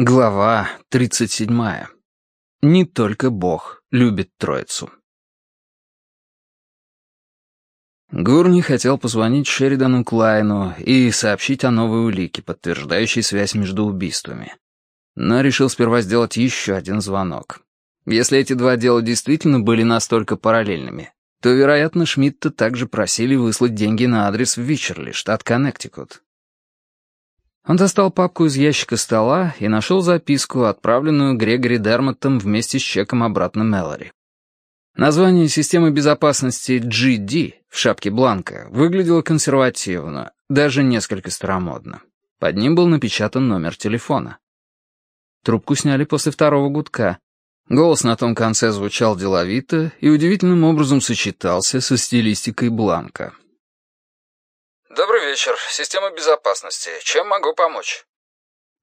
Глава 37. Не только Бог любит Троицу. Гурни хотел позвонить Шеридану Клайну и сообщить о новой улике, подтверждающей связь между убийствами. Но решил сперва сделать еще один звонок. Если эти два дела действительно были настолько параллельными, то, вероятно, Шмидта также просили выслать деньги на адрес в Вичерли, штат Коннектикут, он достал папку из ящика стола и нашел записку, отправленную Грегори Дермотом вместе с чеком обратно Мэлори. Название системы безопасности GD в шапке бланка выглядело консервативно, даже несколько старомодно. Под ним был напечатан номер телефона. Трубку сняли после второго гудка. Голос на том конце звучал деловито и удивительным образом сочетался со стилистикой бланка. «Добрый вечер. Система безопасности. Чем могу помочь?»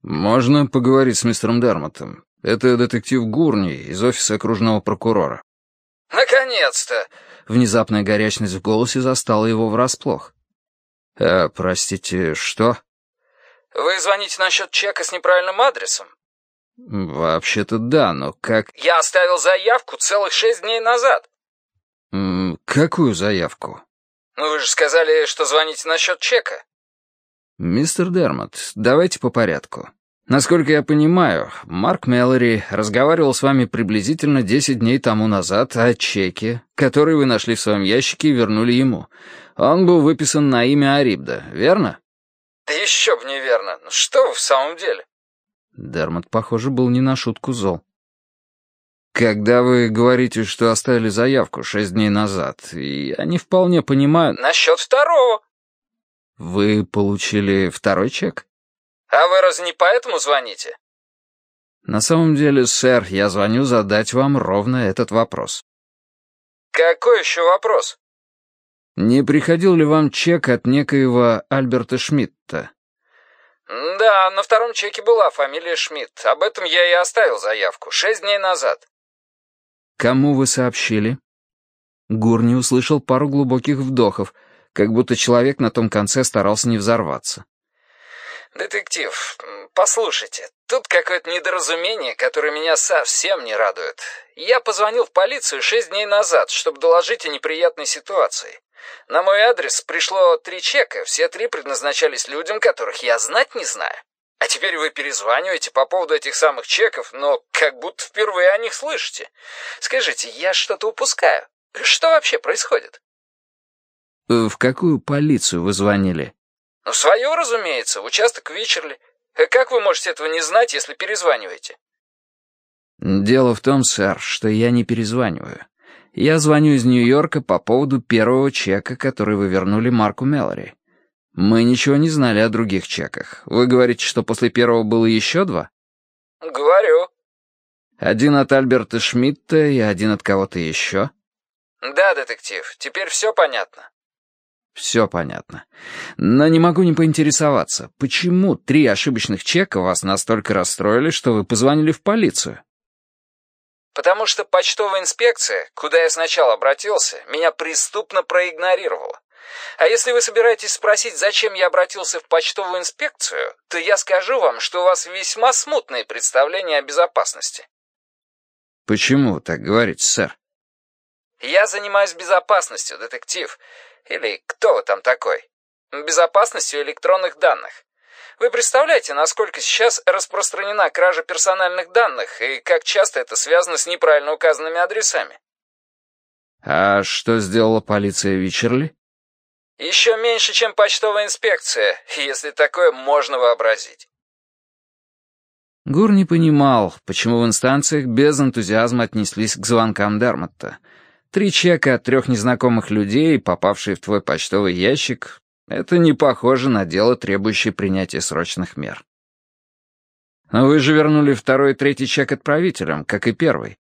«Можно поговорить с мистером Дармотом. Это детектив Гурни из офиса окружного прокурора». «Наконец-то!» Внезапная горячность в голосе застала его врасплох. «А, простите, что?» «Вы звоните насчет чека с неправильным адресом?» «Вообще-то да, но как...» «Я оставил заявку целых шесть дней назад». «Какую заявку?» «Ну вы же сказали, что звоните насчет чека». «Мистер Дермот, давайте по порядку. Насколько я понимаю, Марк Меллори разговаривал с вами приблизительно 10 дней тому назад о чеке, который вы нашли в своем ящике и вернули ему. Он был выписан на имя Арибда, верно?» «Да еще бы неверно. Ну что вы в самом деле?» Дермот, похоже, был не на шутку зол. Когда вы говорите, что оставили заявку шесть дней назад, я не вполне понимаю... Насчет второго. Вы получили второй чек? А вы разве не поэтому звоните? На самом деле, сэр, я звоню задать вам ровно этот вопрос. Какой еще вопрос? Не приходил ли вам чек от некоего Альберта Шмидта? Да, на втором чеке была фамилия Шмидт. Об этом я и оставил заявку шесть дней назад. «Кому вы сообщили?» Гурни услышал пару глубоких вдохов, как будто человек на том конце старался не взорваться. «Детектив, послушайте, тут какое-то недоразумение, которое меня совсем не радует. Я позвонил в полицию шесть дней назад, чтобы доложить о неприятной ситуации. На мой адрес пришло три чека, все три предназначались людям, которых я знать не знаю. А теперь вы перезваниваете по поводу этих самых чеков, но как будто впервые о них слышите. Скажите, я что-то упускаю? Что вообще происходит? Э, в какую полицию вы звонили? Ну, свою, разумеется, участок Вичерли. Э, как вы можете этого не знать, если перезваниваете? Дело в том, сэр, что я не перезваниваю. Я звоню из Нью-Йорка по поводу первого чека, который вы вернули Марку Меллори. «Мы ничего не знали о других чеках. Вы говорите, что после первого было еще два?» «Говорю». «Один от Альберта Шмидта и один от кого-то еще?» «Да, детектив, теперь все понятно». «Все понятно. Но не могу не поинтересоваться, почему три ошибочных чека вас настолько расстроили, что вы позвонили в полицию?» «Потому что почтовая инспекция, куда я сначала обратился, меня преступно проигнорировала. А если вы собираетесь спросить, зачем я обратился в почтовую инспекцию, то я скажу вам, что у вас весьма смутные представления о безопасности. Почему вы так говорите, сэр? Я занимаюсь безопасностью, детектив. Или кто вы там такой? Безопасностью электронных данных. Вы представляете, насколько сейчас распространена кража персональных данных и как часто это связано с неправильно указанными адресами? А что сделала полиция Вичерли? Еще меньше, чем почтовая инспекция, если такое можно вообразить. Гур не понимал, почему в инстанциях без энтузиазма отнеслись к звонкам Дермотта. Три чека от трех незнакомых людей, попавшие в твой почтовый ящик, это не похоже на дело, требующее принятия срочных мер. Но вы же вернули второй и третий чек отправителям, как и первый.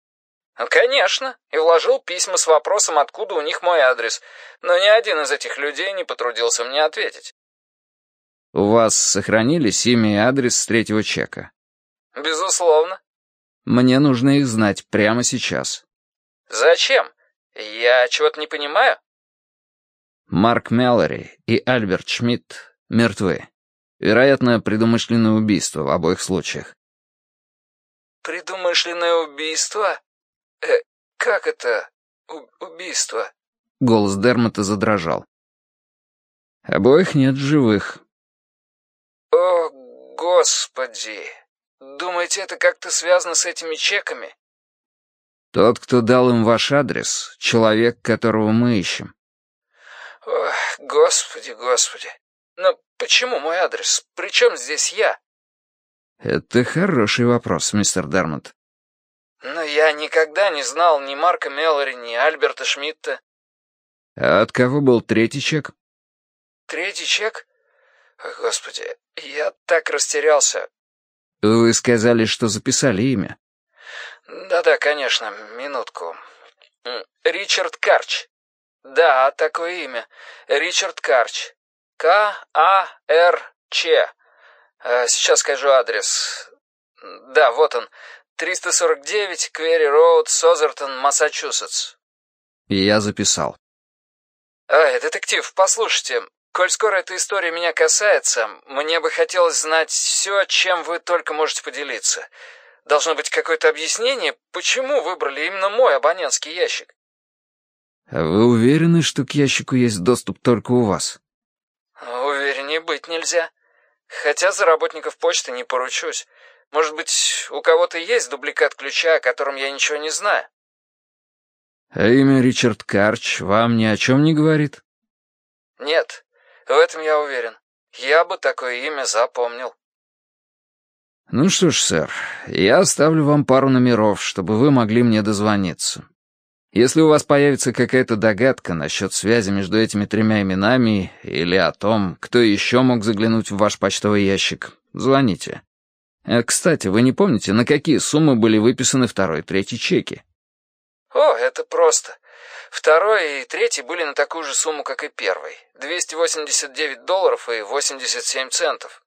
«Конечно, и вложил письма с вопросом, откуда у них мой адрес, но ни один из этих людей не потрудился мне ответить». «У вас сохранились имя и адрес с третьего чека?» «Безусловно». «Мне нужно их знать прямо сейчас». «Зачем? Я чего-то не понимаю?» Марк Меллори и Альберт Шмидт мертвы. Вероятно, предумышленное убийство в обоих случаях. предумышленное убийство? Э, как это У убийство?» Голос Дермота задрожал. «Обоих нет живых». «О, Господи! Думаете, это как-то связано с этими чеками?» «Тот, кто дал им ваш адрес, человек, которого мы ищем». «Ох, Господи, Господи! Но почему мой адрес? Причем здесь я?» «Это хороший вопрос, мистер Дермот». «Но я никогда не знал ни Марка Меллори, ни Альберта Шмидта». «А от кого был третий чек?» «Третий чек? Господи, я так растерялся». «Вы сказали, что записали имя». «Да-да, конечно, минутку. Ричард Карч. Да, такое имя. Ричард Карч. К-А-Р-Ч. А, сейчас скажу адрес. Да, вот он. 349 Квери Роуд, Созертон, Массачусетс. Я записал. Эй, детектив, послушайте, коль скоро эта история меня касается, мне бы хотелось знать все, чем вы только можете поделиться. Должно быть какое-то объяснение, почему выбрали именно мой абонентский ящик. А вы уверены, что к ящику есть доступ только у вас? Увереннее быть нельзя. Хотя за работников почты не поручусь. Может быть, у кого-то есть дубликат ключа, о котором я ничего не знаю? А имя Ричард Карч вам ни о чем не говорит? Нет, в этом я уверен. Я бы такое имя запомнил. Ну что ж, сэр, я оставлю вам пару номеров, чтобы вы могли мне дозвониться. Если у вас появится какая-то догадка насчет связи между этими тремя именами или о том, кто еще мог заглянуть в ваш почтовый ящик, звоните. Э, кстати, вы не помните, на какие суммы были выписаны второй и третий чеки? О, это просто. Второй и третий были на такую же сумму, как и первый. 289 долларов и 87 центов.